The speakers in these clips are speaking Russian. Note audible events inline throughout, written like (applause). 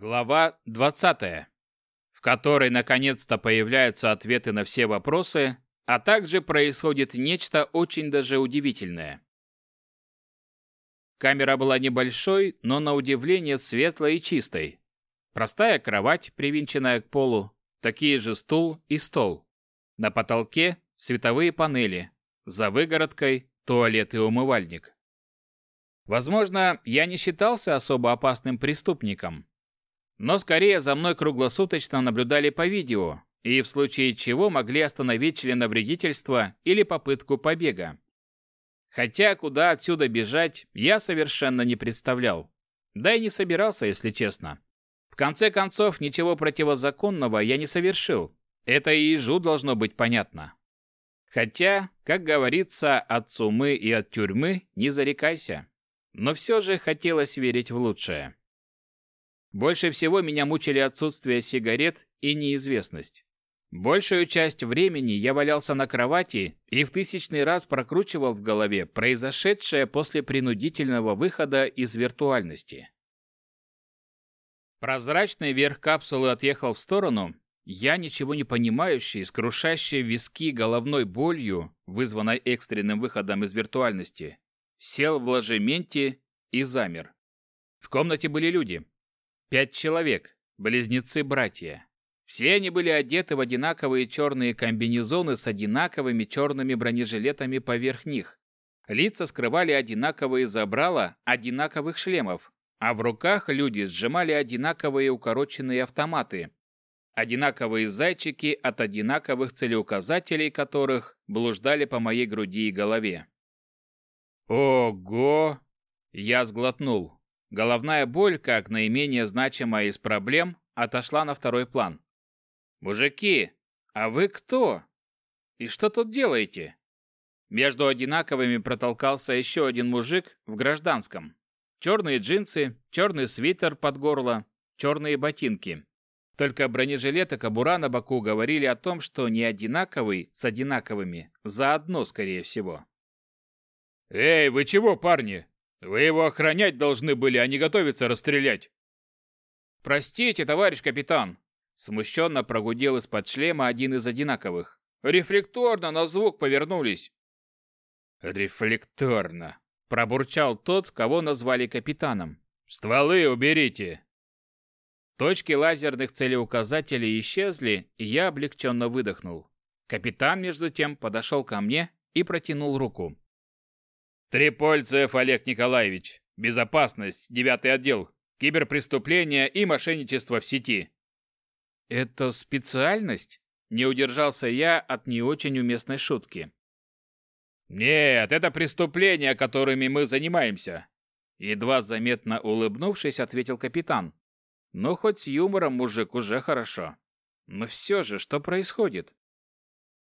Глава 20, в которой наконец-то появляются ответы на все вопросы, а также происходит нечто очень даже удивительное. Камера была небольшой, но на удивление светлой и чистой. Простая кровать, привинченная к полу, такие же стул и стол. На потолке световые панели, за выгородкой туалет и умывальник. Возможно, я не считался особо опасным преступником, но скорее за мной круглосуточно наблюдали по видео, и в случае чего могли остановить членовредительство или попытку побега. Хотя куда отсюда бежать, я совершенно не представлял. Да и не собирался, если честно. В конце концов, ничего противозаконного я не совершил. Это и ежу должно быть понятно. Хотя, как говорится, от сумы и от тюрьмы не зарекайся. Но все же хотелось верить в лучшее. Больше всего меня мучили отсутствие сигарет и неизвестность. Большую часть времени я валялся на кровати и в тысячный раз прокручивал в голове произошедшее после принудительного выхода из виртуальности. Прозрачный верх капсулы отъехал в сторону, я, ничего не понимающий, с крушащей виски головной болью, вызванной экстренным выходом из виртуальности, сел в ложементе и замер. В комнате были люди. Пять человек, близнецы-братья. Все они были одеты в одинаковые черные комбинезоны с одинаковыми черными бронежилетами поверх них. Лица скрывали одинаковые забрала одинаковых шлемов, а в руках люди сжимали одинаковые укороченные автоматы, одинаковые зайчики от одинаковых целеуказателей которых блуждали по моей груди и голове. Ого! Я сглотнул. Головная боль, как наименее значимая из проблем, отошла на второй план. «Мужики, а вы кто? И что тут делаете?» Между одинаковыми протолкался еще один мужик в гражданском. Черные джинсы, черный свитер под горло, черные ботинки. Только бронежилет и кобура на боку говорили о том, что не одинаковый с одинаковыми, заодно, скорее всего. «Эй, вы чего, парни? Вы его охранять должны были, а не готовиться расстрелять!» «Простите, товарищ капитан!» Смущенно прогудел из-под шлема один из одинаковых. «Рефлекторно на звук повернулись!» «Рефлекторно!» – пробурчал тот, кого назвали капитаном. «Стволы уберите!» Точки лазерных целеуказателей исчезли, и я облегченно выдохнул. Капитан, между тем, подошел ко мне и протянул руку. «Трипольцев Олег Николаевич. Безопасность. Девятый отдел. Киберпреступления и мошенничество в сети». «Это специальность?» Не удержался я от не очень уместной шутки. «Нет, это преступления, которыми мы занимаемся», едва заметно улыбнувшись, ответил капитан. Ну, хоть с юмором мужик уже хорошо. Но все же, что происходит?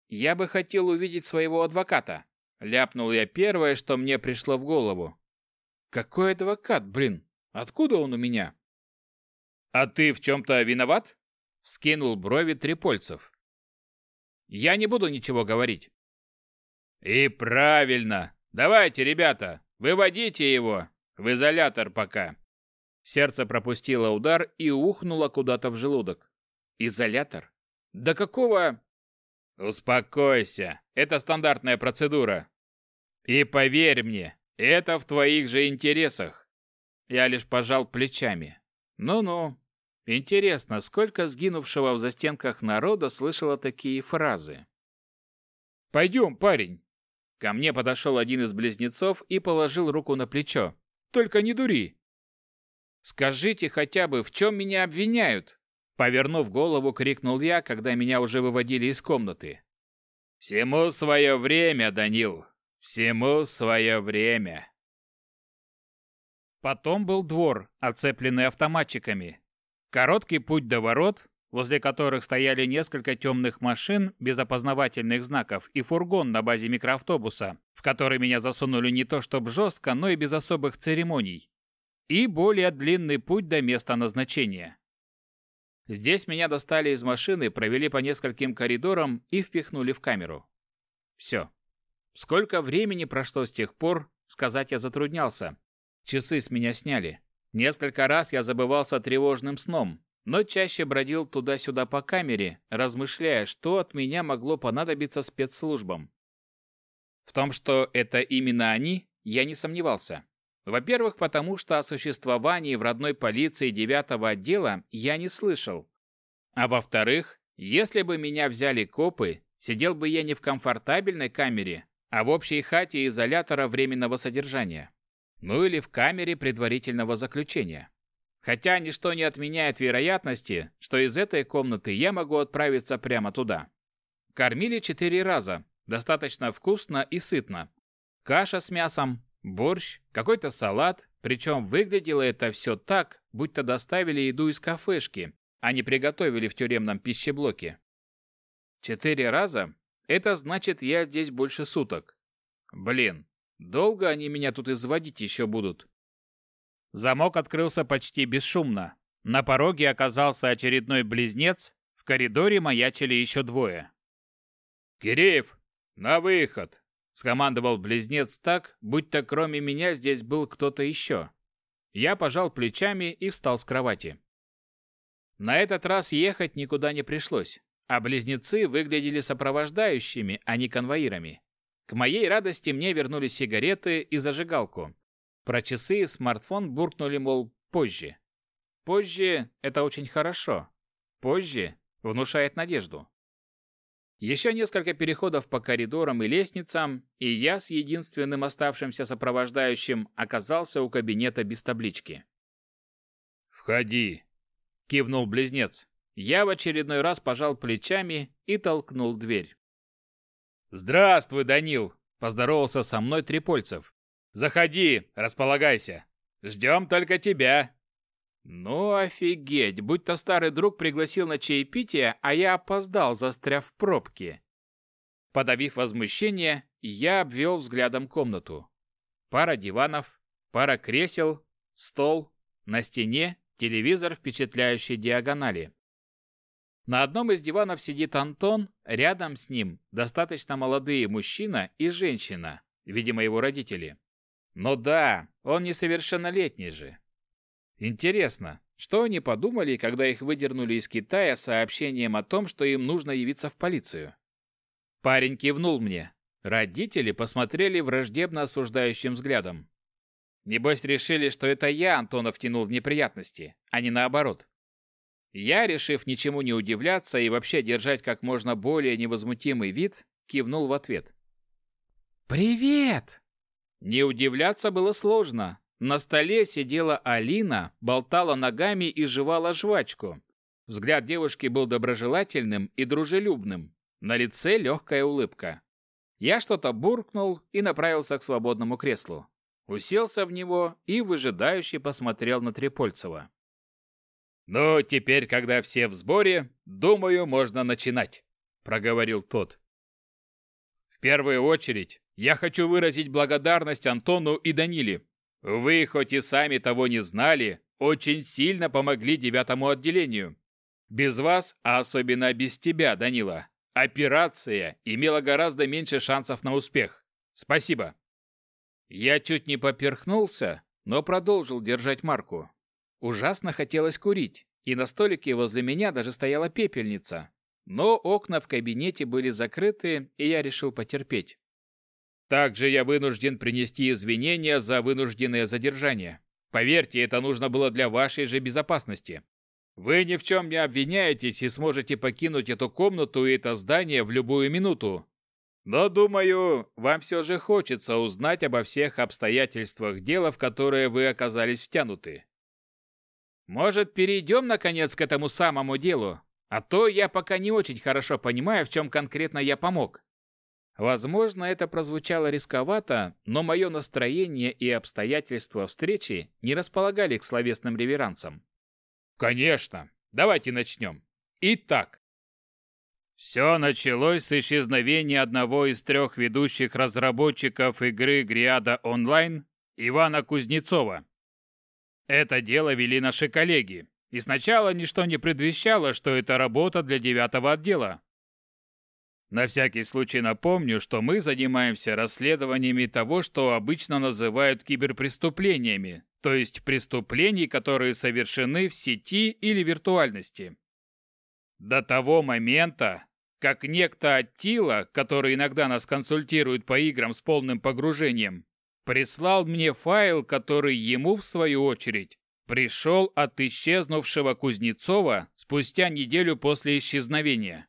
Я бы хотел увидеть своего адвоката. Ляпнул я первое, что мне пришло в голову. Какой адвокат, блин? Откуда он у меня? А ты в чем-то виноват? Скинул брови Трипольцев. Я не буду ничего говорить. И правильно. Давайте, ребята, выводите его в изолятор пока. Сердце пропустило удар и ухнуло куда-то в желудок. Изолятор? Да какого... Успокойся, это стандартная процедура. И поверь мне, это в твоих же интересах. Я лишь пожал плечами. Ну-ну. Интересно, сколько сгинувшего в застенках народа слышало такие фразы? Пойдем, парень. Ко мне подошел один из близнецов и положил руку на плечо. Только не дури. Скажите хотя бы, в чем меня обвиняют?» Повернув голову, крикнул я, когда меня уже выводили из комнаты. «Всему свое время, Данил! Всему свое время!» Потом был двор, оцепленный автоматчиками. Короткий путь до ворот, возле которых стояли несколько темных машин без опознавательных знаков и фургон на базе микроавтобуса, в который меня засунули не то чтобы жестко, но и без особых церемоний и более длинный путь до места назначения. Здесь меня достали из машины, провели по нескольким коридорам и впихнули в камеру. Все. Сколько времени прошло с тех пор, сказать я затруднялся. Часы с меня сняли. Несколько раз я забывался тревожным сном, но чаще бродил туда-сюда по камере, размышляя, что от меня могло понадобиться спецслужбам. В том, что это именно они, я не сомневался. Во-первых, потому что о существовании в родной полиции девятого отдела я не слышал. А во-вторых, если бы меня взяли копы, сидел бы я не в комфортабельной камере, а в общей хате изолятора временного содержания. Ну или в камере предварительного заключения. Хотя ничто не отменяет вероятности, что из этой комнаты я могу отправиться прямо туда. Кормили четыре раза, достаточно вкусно и сытно. Каша с мясом, борщ, какой-то салат, причем выглядело это все так, будто доставили еду из кафешки, а не приготовили в тюремном пищеблоке. Четыре раза? Это значит, я здесь больше суток. Блин, долго они меня тут изводить еще будут? Замок открылся почти бесшумно. На пороге оказался очередной близнец, в коридоре маячили еще двое. «Киреев, на выход!» Скомандовал близнец так, будто кроме меня здесь был кто-то еще. Я пожал плечами и встал с кровати. На этот раз ехать никуда не пришлось, а близнецы выглядели сопровождающими, а не конвоирами. К моей радости мне вернули сигареты и зажигалку. Про часы и смартфон буркнули, мол, позже. Позже – это очень хорошо. Позже внушает надежду. Еще несколько переходов по коридорам и лестницам, и я с единственным оставшимся сопровождающим оказался у кабинета без таблички. «Входи!» – кивнул близнец. Я в очередной раз пожал плечами и толкнул дверь. «Здравствуй, Данил!» – поздоровался со мной Трипольцев. «Заходи, располагайся. Ждем только тебя!» Ну офигеть, будь-то старый друг пригласил на чаепитие, а я опоздал, застряв в пробке. Подавив возмущение, я обвел взглядом комнату. Пара диванов, пара кресел, стол, на стене телевизор впечатляющей диагонали. На одном из диванов сидит Антон, рядом с ним достаточно молодые мужчина и женщина, видимо, его родители. Но да, он несовершеннолетний же, Интересно, что они подумали, когда их выдернули из Китая сообщением о том, что им нужно явиться в полицию? Парень кивнул мне. Родители посмотрели враждебно осуждающим взглядом. Небось решили, что это я Антона втянул в неприятности, а не наоборот. Я, решив ничему не удивляться и вообще держать как можно более невозмутимый вид, кивнул в ответ. «Привет!» Не удивляться было сложно. На столе сидела Алина, болтала ногами и жевала жвачку. Взгляд девушки был доброжелательным и дружелюбным. На лице легкая улыбка. Я что-то буркнул и направился к свободному креслу. Уселся в него и выжидающе посмотрел на Трепольцева. «Ну, теперь, когда все в сборе, думаю, можно начинать», — проговорил тот. «В первую очередь я хочу выразить благодарность Антону и Даниле вы, хоть и сами того не знали, очень сильно помогли девятому отделению. Без вас, а особенно без тебя, Данила, операция имела гораздо меньше шансов на успех. Спасибо. Я чуть не поперхнулся, но продолжил держать марку. Ужасно хотелось курить, и на столике возле меня даже стояла пепельница. Но окна в кабинете были закрыты, и я решил потерпеть. Также я вынужден принести извинения за вынужденное задержание. Поверьте, это нужно было для вашей же безопасности. Вы ни в чем не обвиняетесь и сможете покинуть эту комнату и это здание в любую минуту. Но, думаю, вам все же хочется узнать обо всех обстоятельствах дела, в которое вы оказались втянуты. Может, перейдем, наконец, к этому самому делу? А то я пока не очень хорошо понимаю, в чем конкретно я помог. Возможно, это прозвучало рисковато, но мое настроение и обстоятельства встречи не располагали к словесным реверансам. Конечно. Давайте начнем. Итак, все началось с исчезновения одного из трех ведущих разработчиков игры Гриада Онлайн, Ивана Кузнецова. Это дело вели наши коллеги, и сначала ничто не предвещало, что это работа для девятого отдела, на всякий случай напомню, что мы занимаемся расследованиями того, что обычно называют киберпреступлениями, то есть преступлений, которые совершены в сети или виртуальности. До того момента, как некто Аттила, который иногда нас консультирует по играм с полным погружением, прислал мне файл, который ему, в свою очередь, пришел от исчезнувшего Кузнецова спустя неделю после исчезновения.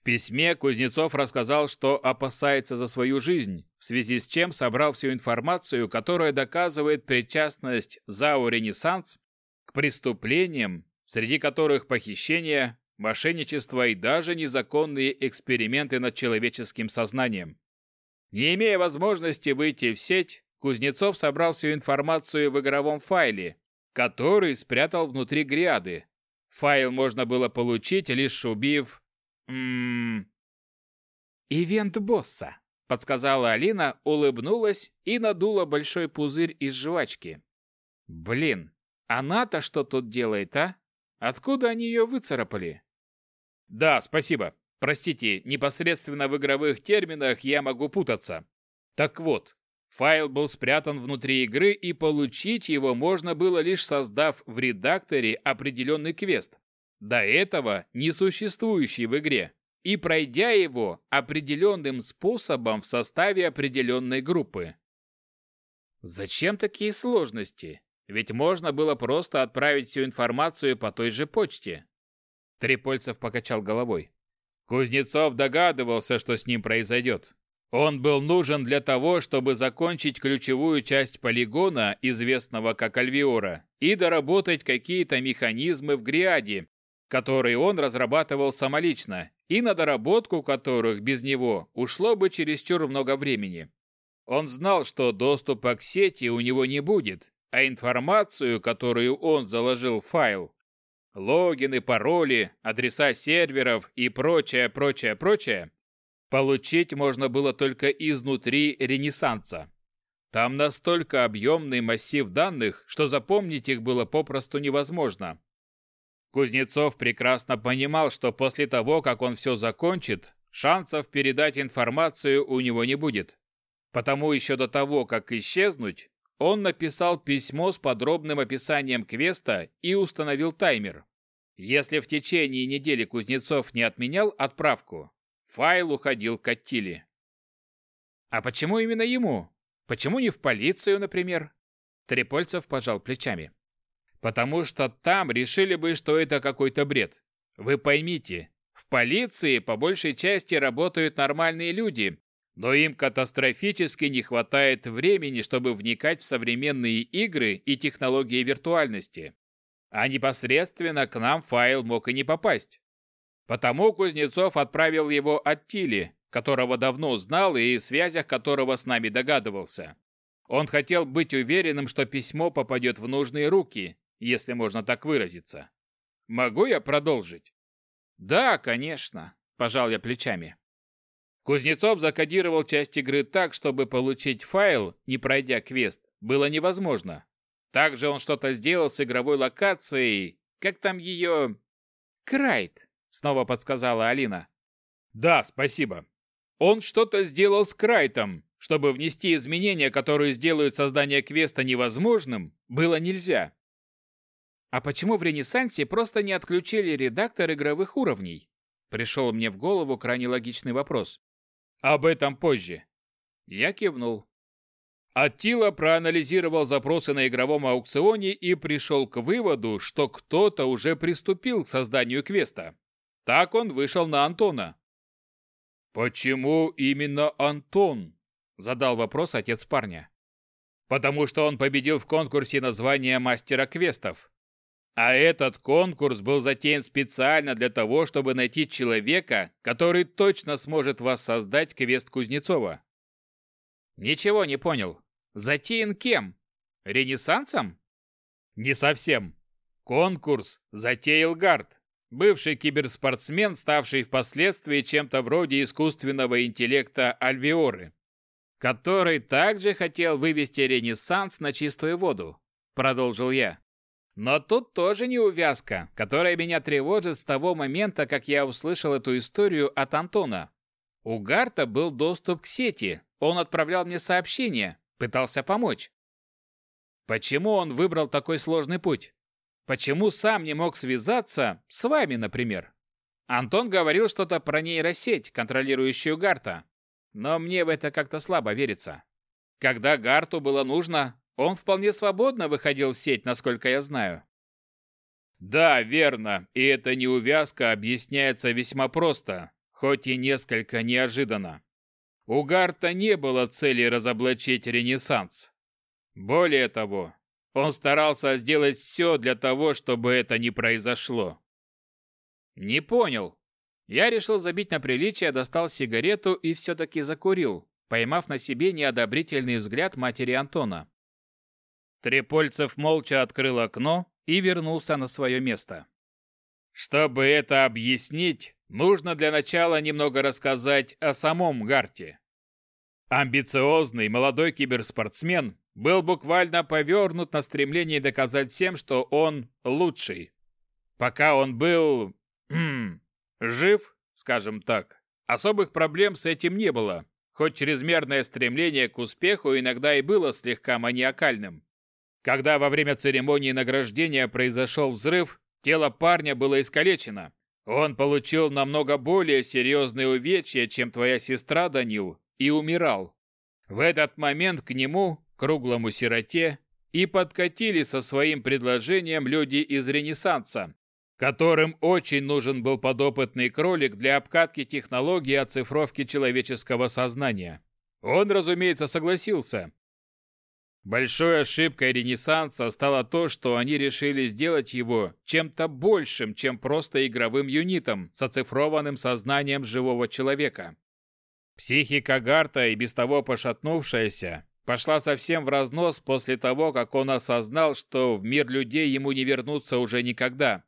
В письме Кузнецов рассказал, что опасается за свою жизнь, в связи с чем собрал всю информацию, которая доказывает причастность ЗАО «Ренессанс» к преступлениям, среди которых похищение, мошенничество и даже незаконные эксперименты над человеческим сознанием. Не имея возможности выйти в сеть, Кузнецов собрал всю информацию в игровом файле, который спрятал внутри гряды. Файл можно было получить, лишь убив... Ммм... «Ивент босса», — подсказала Алина, улыбнулась и надула большой пузырь из жвачки. «Блин, она-то что тут делает, а? Откуда они ее выцарапали?» Да, спасибо. Простите, непосредственно в игровых терминах я могу путаться. Так вот, файл был спрятан внутри игры, и получить его можно было лишь создав в редакторе определенный квест, до этого не существующий в игре, и пройдя его определенным способом в составе определенной группы. Зачем такие сложности? Ведь можно было просто отправить всю информацию по той же почте. Трепольцев покачал головой. Кузнецов догадывался, что с ним произойдет. Он был нужен для того, чтобы закончить ключевую часть полигона, известного как Альвиора, и доработать какие-то механизмы в Гриаде, которые он разрабатывал самолично, и на доработку которых без него ушло бы чересчур много времени. Он знал, что доступа к сети у него не будет, а информацию, которую он заложил в файл, логины, пароли, адреса серверов и прочее, прочее, прочее, получить можно было только изнутри Ренессанса. Там настолько объемный массив данных, что запомнить их было попросту невозможно. Кузнецов прекрасно понимал, что после того, как он все закончит, шансов передать информацию у него не будет. Потому еще до того, как исчезнуть, он написал письмо с подробным описанием квеста и установил таймер. Если в течение недели Кузнецов не отменял отправку, файл уходил к Аттиле. А почему именно ему? Почему не в полицию, например? Трепольцев пожал плечами. Потому что там решили бы, что это какой-то бред. Вы поймите, в полиции по большей части работают нормальные люди, но им катастрофически не хватает времени, чтобы вникать в современные игры и технологии виртуальности. А непосредственно к нам файл мог и не попасть. Потому Кузнецов отправил его от Тили, которого давно знал и в связях которого с нами догадывался. Он хотел быть уверенным, что письмо попадет в нужные руки, если можно так выразиться. Могу я продолжить? Да, конечно, пожал я плечами. Кузнецов закодировал часть игры так, чтобы получить файл, не пройдя квест, было невозможно. Также он что-то сделал с игровой локацией. Как там ее... Крайт, снова подсказала Алина. Да, спасибо. Он что-то сделал с Крайтом. Чтобы внести изменения, которые сделают создание квеста невозможным, было нельзя. А почему в Ренессансе просто не отключили редактор игровых уровней? Пришел мне в голову крайне логичный вопрос. Об этом позже. Я кивнул. Аттила проанализировал запросы на игровом аукционе и пришел к выводу, что кто-то уже приступил к созданию квеста. Так он вышел на Антона. «Почему именно Антон?» – задал вопрос отец парня. «Потому что он победил в конкурсе на звание мастера квестов. А этот конкурс был затеян специально для того, чтобы найти человека, который точно сможет воссоздать квест Кузнецова. Ничего не понял. Затеян кем? Ренессансом? Не совсем. Конкурс затеял Гард, бывший киберспортсмен, ставший впоследствии чем-то вроде искусственного интеллекта Альвиоры, который также хотел вывести Ренессанс на чистую воду, продолжил я. Но тут тоже неувязка, которая меня тревожит с того момента, как я услышал эту историю от Антона. У Гарта был доступ к сети, он отправлял мне сообщения, пытался помочь. Почему он выбрал такой сложный путь? Почему сам не мог связаться с вами, например? Антон говорил что-то про нейросеть, контролирующую Гарта. Но мне в это как-то слабо верится. Когда Гарту было нужно, он вполне свободно выходил в сеть, насколько я знаю. Да, верно, и эта неувязка объясняется весьма просто, хоть и несколько неожиданно. У Гарта не было цели разоблачить Ренессанс. Более того, он старался сделать все для того, чтобы это не произошло. Не понял. Я решил забить на приличие, достал сигарету и все-таки закурил, поймав на себе неодобрительный взгляд матери Антона. Трепольцев молча открыл окно и вернулся на свое место. Чтобы это объяснить, нужно для начала немного рассказать о самом Гарте. Амбициозный молодой киберспортсмен был буквально повернут на стремлении доказать всем, что он лучший. Пока он был... Хм, жив, скажем так, особых проблем с этим не было, хоть чрезмерное стремление к успеху иногда и было слегка маниакальным. Когда во время церемонии награждения произошел взрыв, тело парня было искалечено. Он получил намного более серьезные увечья, чем твоя сестра, Данил, и умирал. В этот момент к нему, круглому сироте, и подкатили со своим предложением люди из Ренессанса, которым очень нужен был подопытный кролик для обкатки технологии оцифровки человеческого сознания. Он, разумеется, согласился, Большой ошибкой Ренессанса стало то, что они решили сделать его чем-то большим, чем просто игровым юнитом с оцифрованным сознанием живого человека. Психика Гарта, и без того пошатнувшаяся, пошла совсем в разнос после того, как он осознал, что в мир людей ему не вернуться уже никогда.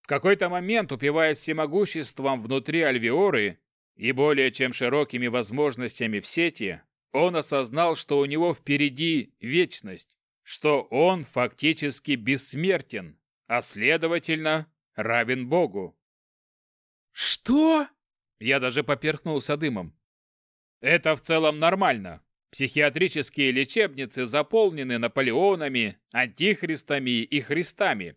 В какой-то момент, упиваясь всемогуществом внутри Альвиоры и более чем широкими возможностями в сети, он осознал, что у него впереди вечность, что он фактически бессмертен, а следовательно, равен Богу. «Что?» Я даже поперхнулся дымом. Это в целом нормально. Психиатрические лечебницы заполнены Наполеонами, Антихристами и Христами.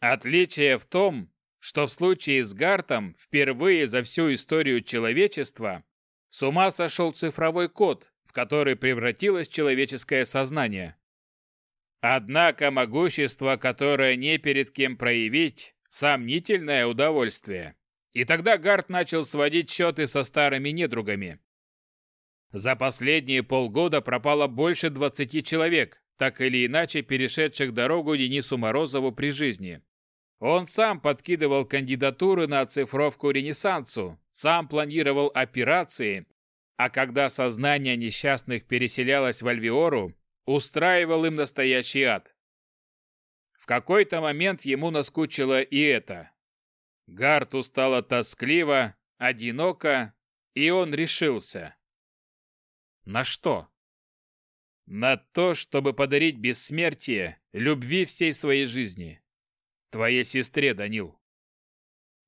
Отличие в том, что в случае с Гартом впервые за всю историю человечества с ума сошел цифровой код, который превратилось человеческое сознание. Однако могущество, которое не перед кем проявить, сомнительное удовольствие. И тогда Гарт начал сводить счеты со старыми недругами. За последние полгода пропало больше 20 человек, так или иначе перешедших дорогу Денису Морозову при жизни. Он сам подкидывал кандидатуры на оцифровку Ренессансу, сам планировал операции, а когда сознание несчастных переселялось в Альвиору, устраивал им настоящий ад. В какой-то момент ему наскучило и это. Гарту стало тоскливо, одиноко, и он решился. На что? На то, чтобы подарить бессмертие, любви всей своей жизни. Твоей сестре, Данил.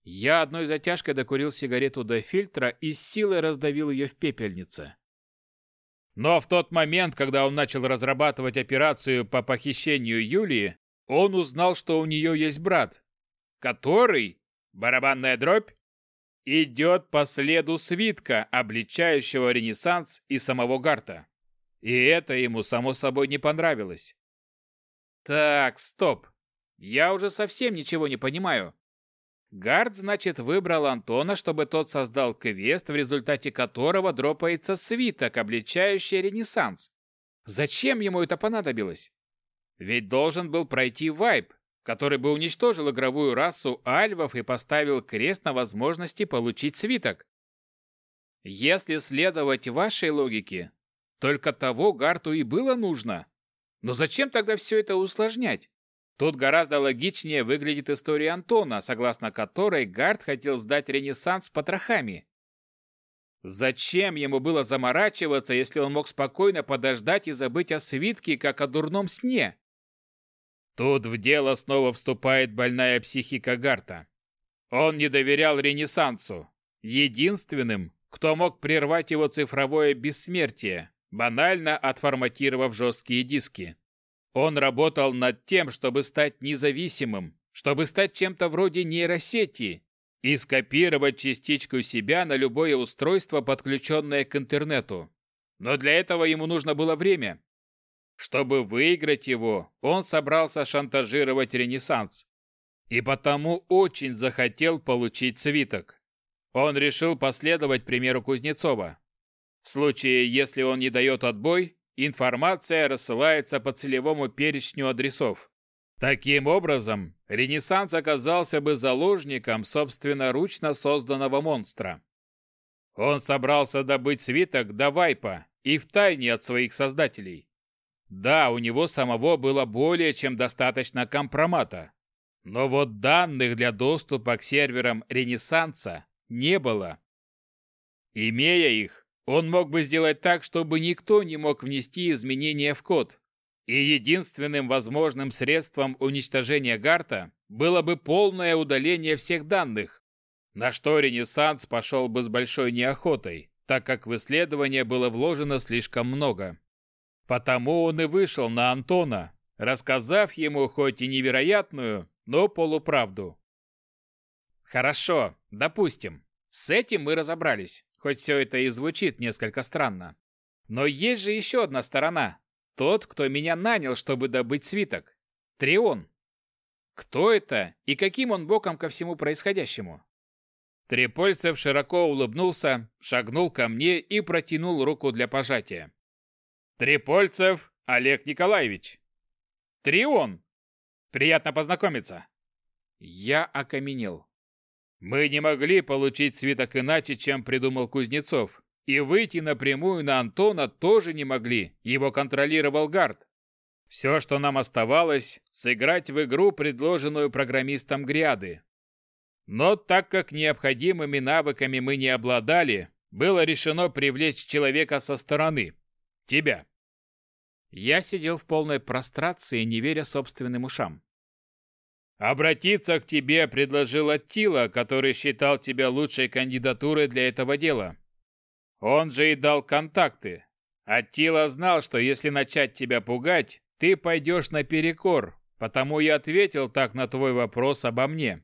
Я одной затяжкой докурил сигарету до фильтра и с силой раздавил ее в пепельнице. Но в тот момент, когда он начал разрабатывать операцию по похищению Юлии, он узнал, что у нее есть брат, который, барабанная дробь, идет по следу свитка, обличающего Ренессанс и самого Гарта. И это ему, само собой, не понравилось. Так, стоп. Я уже совсем ничего не понимаю. Гард, значит, выбрал Антона, чтобы тот создал квест, в результате которого дропается свиток, обличающий Ренессанс. Зачем ему это понадобилось? Ведь должен был пройти вайп, который бы уничтожил игровую расу альвов и поставил крест на возможности получить свиток. Если следовать вашей логике, только того Гарту и было нужно. Но зачем тогда все это усложнять? Тут гораздо логичнее выглядит история Антона, согласно которой Гард хотел сдать Ренессанс с потрохами. Зачем ему было заморачиваться, если он мог спокойно подождать и забыть о свитке, как о дурном сне? Тут в дело снова вступает больная психика Гарта. Он не доверял Ренессансу, единственным, кто мог прервать его цифровое бессмертие, банально отформатировав жесткие диски. Он работал над тем, чтобы стать независимым, чтобы стать чем-то вроде нейросети и скопировать частичку себя на любое устройство, подключенное к интернету. Но для этого ему нужно было время. Чтобы выиграть его, он собрался шантажировать Ренессанс. И потому очень захотел получить свиток. Он решил последовать примеру Кузнецова. В случае, если он не дает отбой, информация рассылается по целевому перечню адресов. Таким образом, Ренессанс оказался бы заложником собственноручно созданного монстра. Он собрался добыть свиток до вайпа и втайне от своих создателей. Да, у него самого было более чем достаточно компромата. Но вот данных для доступа к серверам Ренессанса не было. Имея их, он мог бы сделать так, чтобы никто не мог внести изменения в код, и единственным возможным средством уничтожения Гарта было бы полное удаление всех данных, на что Ренессанс пошел бы с большой неохотой, так как в исследование было вложено слишком много. Потому он и вышел на Антона, рассказав ему хоть и невероятную, но полуправду. Хорошо, допустим. С этим мы разобрались, хоть все это и звучит несколько странно. Но есть же еще одна сторона, тот, кто меня нанял, чтобы добыть свиток. Трион. Кто это и каким он боком ко всему происходящему? Трепольцев широко улыбнулся, шагнул ко мне и протянул руку для пожатия. Трепольцев Олег Николаевич. Трион. Приятно познакомиться. Я окаменел. Мы не могли получить свиток иначе, чем придумал Кузнецов. И выйти напрямую на Антона тоже не могли, его контролировал Гард. Все, что нам оставалось, сыграть в игру, предложенную программистом Гряды. Но так как необходимыми навыками мы не обладали, было решено привлечь человека со стороны. Тебя. Я сидел в полной прострации, не веря собственным ушам. «Обратиться к тебе предложил Аттила, который считал тебя лучшей кандидатурой для этого дела. Он же и дал контакты. Аттила знал, что если начать тебя пугать, ты пойдешь наперекор, потому я ответил так на твой вопрос обо мне.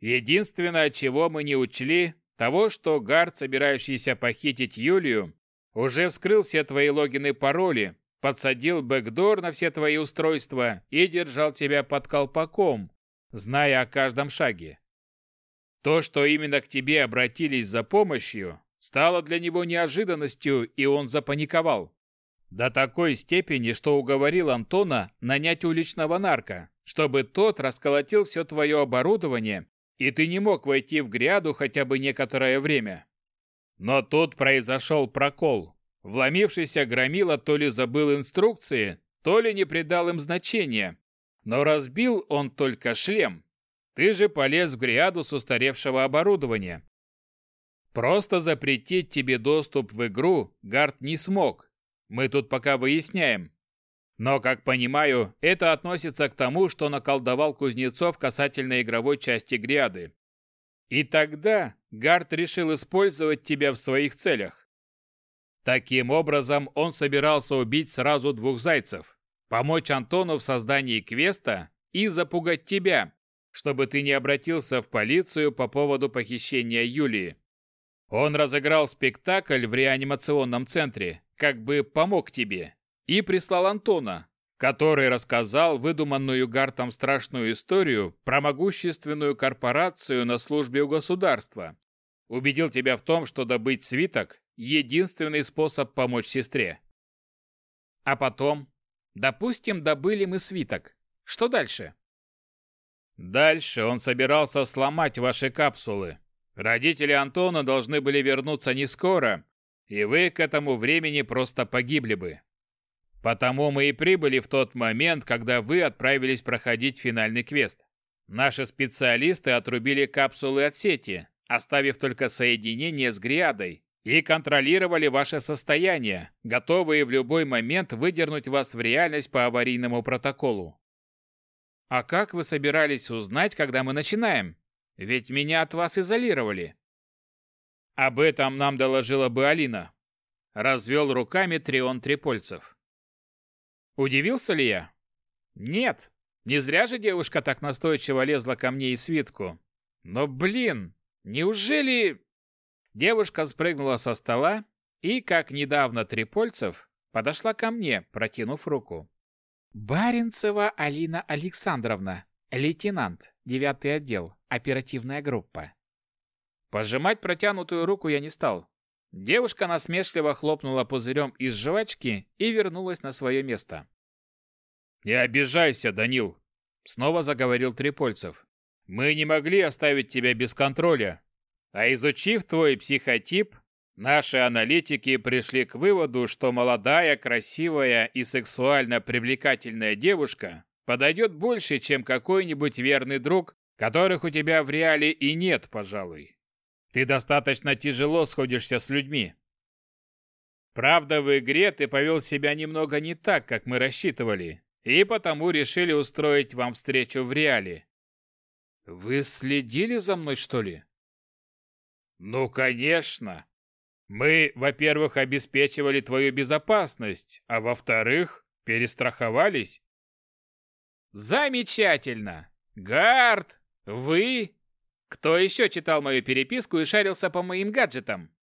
Единственное, чего мы не учли, того, что Гард, собирающийся похитить Юлию, уже вскрыл все твои логины и пароли, подсадил бэкдор на все твои устройства и держал тебя под колпаком, зная о каждом шаге. То, что именно к тебе обратились за помощью, стало для него неожиданностью, и он запаниковал. До такой степени, что уговорил Антона нанять уличного нарка, чтобы тот расколотил все твое оборудование, и ты не мог войти в гряду хотя бы некоторое время. Но тут произошел прокол. Вломившийся громила то ли забыл инструкции, то ли не придал им значения. Но разбил он только шлем. Ты же полез в гряду с устаревшего оборудования. Просто запретить тебе доступ в игру Гард не смог. Мы тут пока выясняем. Но, как понимаю, это относится к тому, что наколдовал Кузнецов касательно игровой части Гряды. И тогда Гард решил использовать тебя в своих целях. Таким образом, он собирался убить сразу двух зайцев. Помочь Антону в создании квеста и запугать тебя, чтобы ты не обратился в полицию по поводу похищения Юлии. Он разыграл спектакль в реанимационном центре, как бы помог тебе, и прислал Антона, который рассказал выдуманную Гартом страшную историю про могущественную корпорацию на службе у государства. Убедил тебя в том, что добыть свиток – единственный способ помочь сестре. А потом, допустим, добыли мы свиток. Что дальше? Дальше он собирался сломать ваши капсулы, Родители Антона должны были вернуться не скоро, и вы к этому времени просто погибли бы. Потому мы и прибыли в тот момент, когда вы отправились проходить финальный квест. Наши специалисты отрубили капсулы от сети, оставив только соединение с Гриадой, и контролировали ваше состояние, готовые в любой момент выдернуть вас в реальность по аварийному протоколу. А как вы собирались узнать, когда мы начинаем? Ведь меня от вас изолировали. Об этом нам доложила бы Алина. Развел руками Трион Трипольцев. Удивился ли я? Нет, не зря же девушка так настойчиво лезла ко мне и свитку. Но, блин, неужели... Девушка спрыгнула со стола и, как недавно Трипольцев, подошла ко мне, протянув руку. «Баренцева Алина Александровна, лейтенант, девятый отдел, оперативная группа». Пожимать протянутую руку я не стал. Девушка насмешливо хлопнула пузырем из жвачки и вернулась на свое место. «Не обижайся, Данил!» — снова заговорил Трипольцев. «Мы не могли оставить тебя без контроля, а изучив твой психотип, Наши аналитики пришли к выводу, что молодая, красивая и сексуально привлекательная девушка подойдет больше, чем какой-нибудь верный друг, которых у тебя в реале и нет, пожалуй. Ты достаточно тяжело сходишься с людьми. Правда, в игре ты повел себя немного не так, как мы рассчитывали, и потому решили устроить вам встречу в реале. Вы следили за мной, что ли? Ну, конечно. Мы, во-первых, обеспечивали твою безопасность, а во-вторых, перестраховались. Замечательно! Гард, вы? Кто еще читал мою переписку и шарился по моим гаджетам?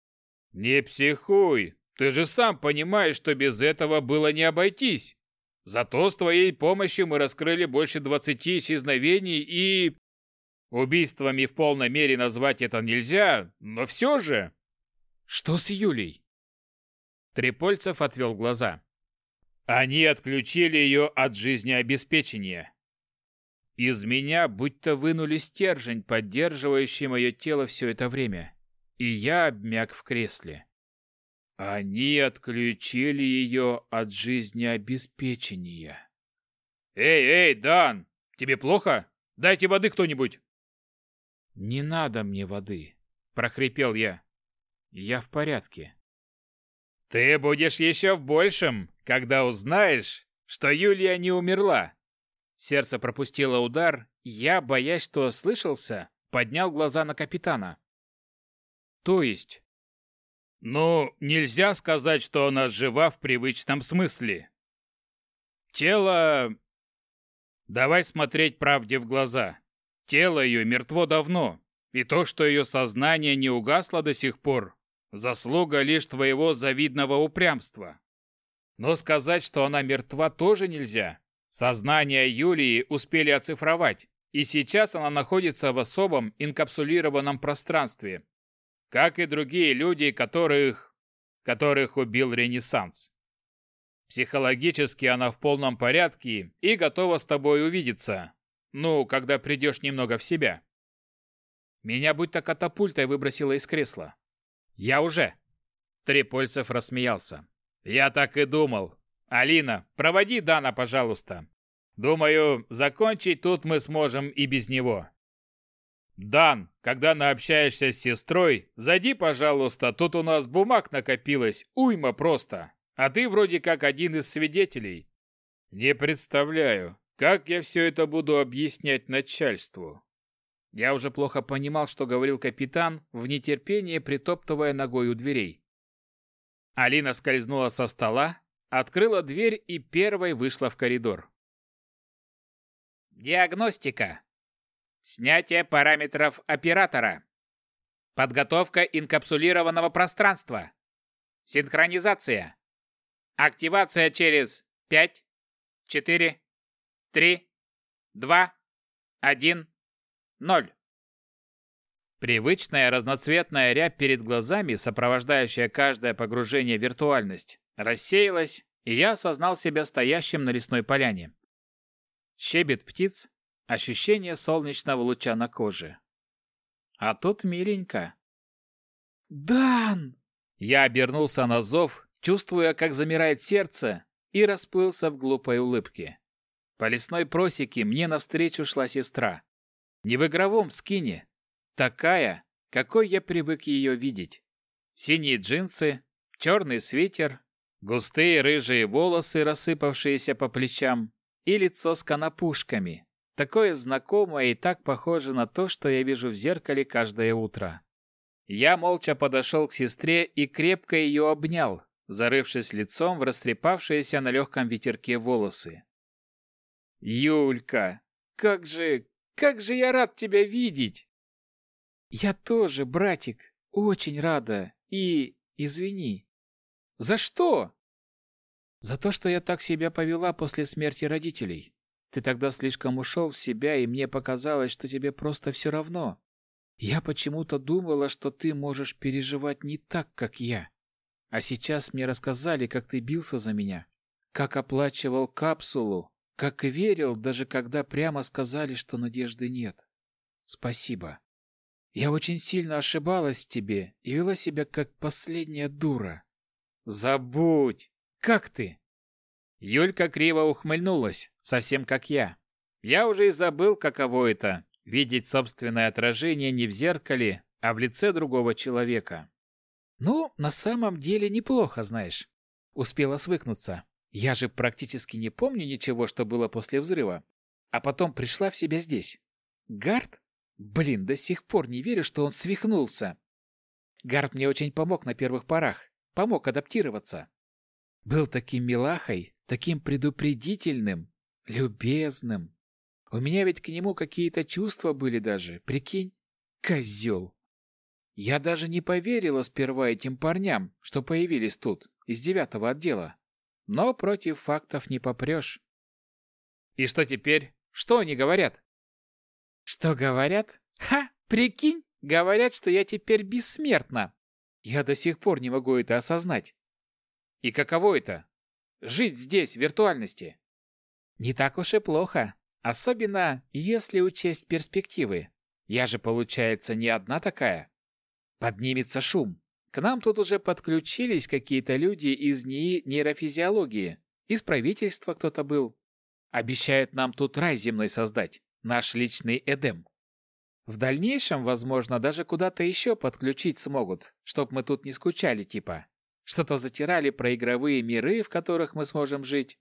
Не психуй, ты же сам понимаешь, что без этого было не обойтись. Зато с твоей помощью мы раскрыли больше двадцати исчезновений и... Убийствами в полной мере назвать это нельзя, но все же... Что с Юлей? Трипольцев отвел глаза. Они отключили ее от жизнеобеспечения. Из меня будто вынули стержень, поддерживающий мое тело все это время, и я обмяк в кресле. Они отключили ее от жизнеобеспечения. «Эй, эй, Дан, тебе плохо? Дайте воды кто-нибудь!» «Не надо мне воды!» – прохрипел я. Я в порядке. Ты будешь еще в большем, когда узнаешь, что Юлия не умерла. Сердце пропустило удар, я, боясь, что ослышался, поднял глаза на капитана. То есть? Ну, нельзя сказать, что она жива в привычном смысле. Тело... Давай смотреть правде в глаза. Тело ее мертво давно, и то, что ее сознание не угасло до сих пор, Заслуга лишь твоего завидного упрямства. Но сказать, что она мертва, тоже нельзя. Сознание Юлии успели оцифровать, и сейчас она находится в особом инкапсулированном пространстве, как и другие люди, которых... которых убил Ренессанс. Психологически она в полном порядке и готова с тобой увидеться. Ну, когда придешь немного в себя. Меня будто катапультой выбросило из кресла. «Я уже!» Трипольцев рассмеялся. «Я так и думал. Алина, проводи Дана, пожалуйста. Думаю, закончить тут мы сможем и без него. Дан, когда наобщаешься с сестрой, зайди, пожалуйста, тут у нас бумаг накопилось, уйма просто. А ты вроде как один из свидетелей. Не представляю, как я все это буду объяснять начальству. Я уже плохо понимал, что говорил капитан, в нетерпении притоптывая ногой у дверей. Алина скользнула со стола, открыла дверь и первой вышла в коридор. Диагностика. Снятие параметров оператора. Подготовка инкапсулированного пространства. Синхронизация. Активация через 5, 4, 3, 2, 1, Ноль. Привычная разноцветная рябь перед глазами, сопровождающая каждое погружение в виртуальность, рассеялась, и я осознал себя стоящим на лесной поляне. Щебет птиц, ощущение солнечного луча на коже. А тут миленько. «Дан!» Я обернулся на зов, чувствуя, как замирает сердце, и расплылся в глупой улыбке. По лесной просеке мне навстречу шла сестра. Не в игровом скине. Такая, какой я привык ее видеть. Синие джинсы, черный свитер, густые рыжие волосы, рассыпавшиеся по плечам, и лицо с конопушками. Такое знакомое и так похоже на то, что я вижу в зеркале каждое утро. Я молча подошел к сестре и крепко ее обнял, зарывшись лицом в растрепавшиеся на легком ветерке волосы. Юлька, как же, как же я рад тебя видеть! Я тоже, братик, очень рада. И извини. За что? За то, что я так себя повела после смерти родителей. Ты тогда слишком ушел в себя, и мне показалось, что тебе просто все равно. Я почему-то думала, что ты можешь переживать не так, как я. А сейчас мне рассказали, как ты бился за меня, как оплачивал капсулу, как верил, даже когда прямо сказали, что надежды нет. Спасибо. Я очень сильно ошибалась в тебе и вела себя как последняя дура. Забудь! Как ты? Юлька криво ухмыльнулась, совсем как я. Я уже и забыл, каково это — видеть собственное отражение не в зеркале, а в лице другого человека. Ну, на самом деле неплохо, знаешь. Успела свыкнуться. Я же практически не помню ничего, что было после взрыва. А потом пришла в себя здесь. Гард? Блин, до сих пор не верю, что он свихнулся. Гард мне очень помог на первых порах. Помог адаптироваться. Был таким милахой, таким предупредительным, любезным. У меня ведь к нему какие-то чувства были даже, прикинь? Козел. Я даже не поверила сперва этим парням, что появились тут, из девятого отдела. Но против фактов не попрешь. И что теперь? Что они говорят? Что говорят? Ха, прикинь, говорят, что я теперь бессмертна. Я до сих пор не могу это осознать. И каково это? Жить здесь, в виртуальности? Не так уж и плохо. Особенно, если учесть перспективы. Я же, получается, не одна такая. Поднимется шум. К нам тут уже подключились какие-то люди из НИИ нейрофизиологии. Из правительства кто-то был. Обещают нам тут рай земной создать. Наш личный Эдем. В дальнейшем, возможно, даже куда-то еще подключить смогут, чтоб мы тут не скучали типа. Что-то затирали про игровые миры, в которых мы сможем жить.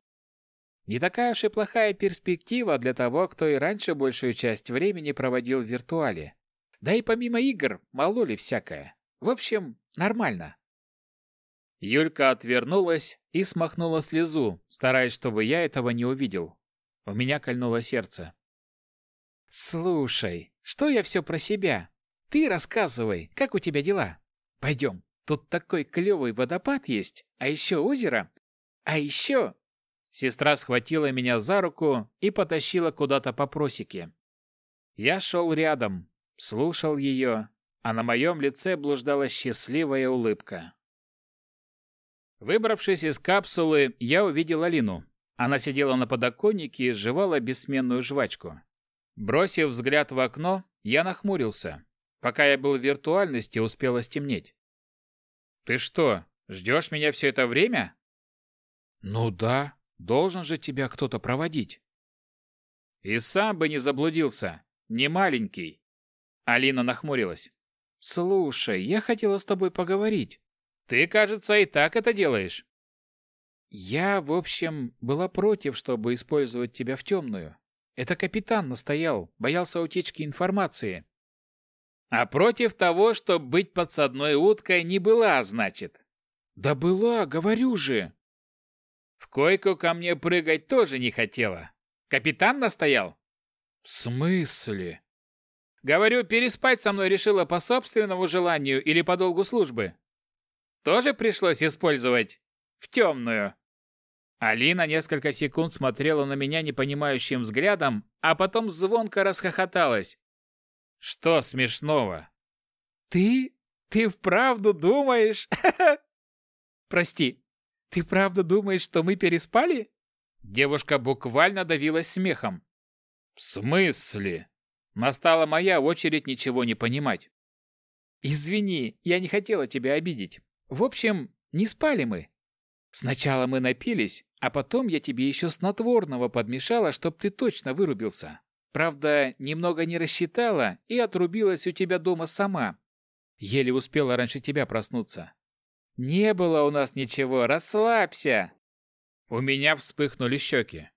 Не такая уж и плохая перспектива для того, кто и раньше большую часть времени проводил в виртуале. Да и помимо игр, мало ли всякое. В общем, нормально. Юлька отвернулась и смахнула слезу, стараясь, чтобы я этого не увидел. У меня кольнуло сердце. «Слушай, что я все про себя? Ты рассказывай, как у тебя дела? Пойдем, тут такой клевый водопад есть, а еще озеро. А еще...» Сестра схватила меня за руку и потащила куда-то по просеке. Я шел рядом, слушал ее, а на моем лице блуждала счастливая улыбка. Выбравшись из капсулы, я увидел Алину. Она сидела на подоконнике и жевала бессменную жвачку. Бросив взгляд в окно, я нахмурился. Пока я был в виртуальности, успело стемнеть. «Ты что, ждешь меня все это время?» «Ну да, должен же тебя кто-то проводить». «И сам бы не заблудился, не маленький». Алина нахмурилась. «Слушай, я хотела с тобой поговорить. Ты, кажется, и так это делаешь». «Я, в общем, была против, чтобы использовать тебя в темную. Это капитан настоял, боялся утечки информации». «А против того, чтобы быть подсадной уткой, не была, значит?» «Да была, говорю же». «В койку ко мне прыгать тоже не хотела. Капитан настоял?» «В смысле?» Говорю, переспать со мной решила по собственному желанию или по долгу службы. Тоже пришлось использовать в темную. Алина несколько секунд смотрела на меня непонимающим взглядом, а потом звонко расхохоталась. Что смешного? Ты? Ты вправду думаешь? (laughs) Прости. Ты правда думаешь, что мы переспали? Девушка буквально давилась смехом. В смысле? Настала моя очередь ничего не понимать. «Извини, я не хотела тебя обидеть. В общем, не спали мы. Сначала мы напились, а потом я тебе еще снотворного подмешала, чтоб ты точно вырубился. Правда, немного не рассчитала и отрубилась у тебя дома сама. Еле успела раньше тебя проснуться. Не было у нас ничего, расслабься!» У меня вспыхнули щеки.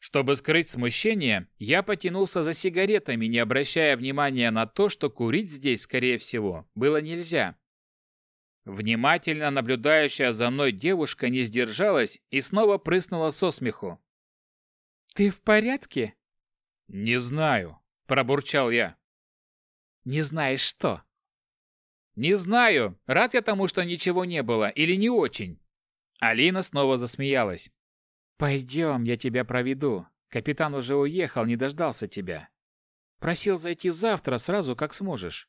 Чтобы скрыть смущение, я потянулся за сигаретами, не обращая внимания на то, что курить здесь, скорее всего, было нельзя. Внимательно наблюдающая за мной девушка не сдержалась и снова прыснула со смеху. Ты в порядке? Не знаю, пробурчал я. Не знаешь что? Не знаю, рад я тому, что ничего не было, или не очень. Алина снова засмеялась. Пойдем, я тебя проведу. Капитан уже уехал, не дождался тебя. Просил зайти завтра, сразу как сможешь.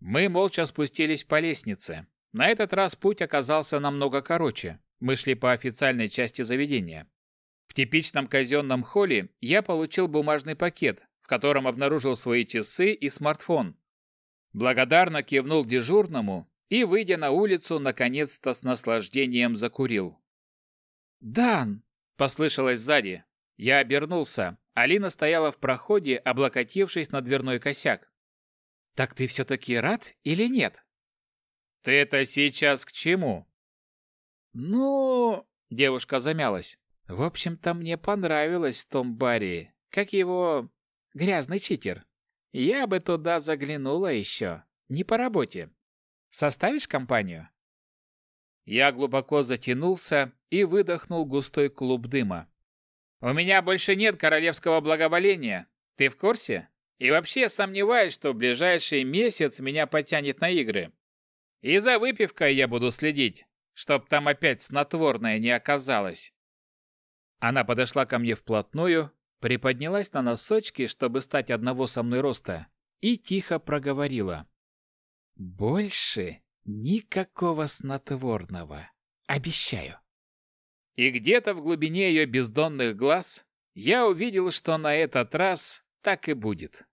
Мы молча спустились по лестнице. На этот раз путь оказался намного короче. Мы шли по официальной части заведения. В типичном казенном холле я получил бумажный пакет, в котором обнаружил свои часы и смартфон. Благодарно кивнул дежурному и, выйдя на улицу, наконец-то с наслаждением закурил. «Дан!» – послышалось сзади. Я обернулся. Алина стояла в проходе, облокотившись на дверной косяк. «Так ты все-таки рад или нет?» «Ты это сейчас к чему?» «Ну...» – девушка замялась. «В общем-то, мне понравилось в том баре. Как его... грязный читер. Я бы туда заглянула еще. Не по работе. Составишь компанию?» Я глубоко затянулся и выдохнул густой клуб дыма. «У меня больше нет королевского благоволения. Ты в курсе? И вообще сомневаюсь, что в ближайший месяц меня потянет на игры. И за выпивкой я буду следить, чтоб там опять снотворное не оказалось». Она подошла ко мне вплотную, приподнялась на носочки, чтобы стать одного со мной роста, и тихо проговорила. «Больше никакого снотворного. Обещаю». И где-то в глубине ее бездонных глаз я увидел, что на этот раз так и будет.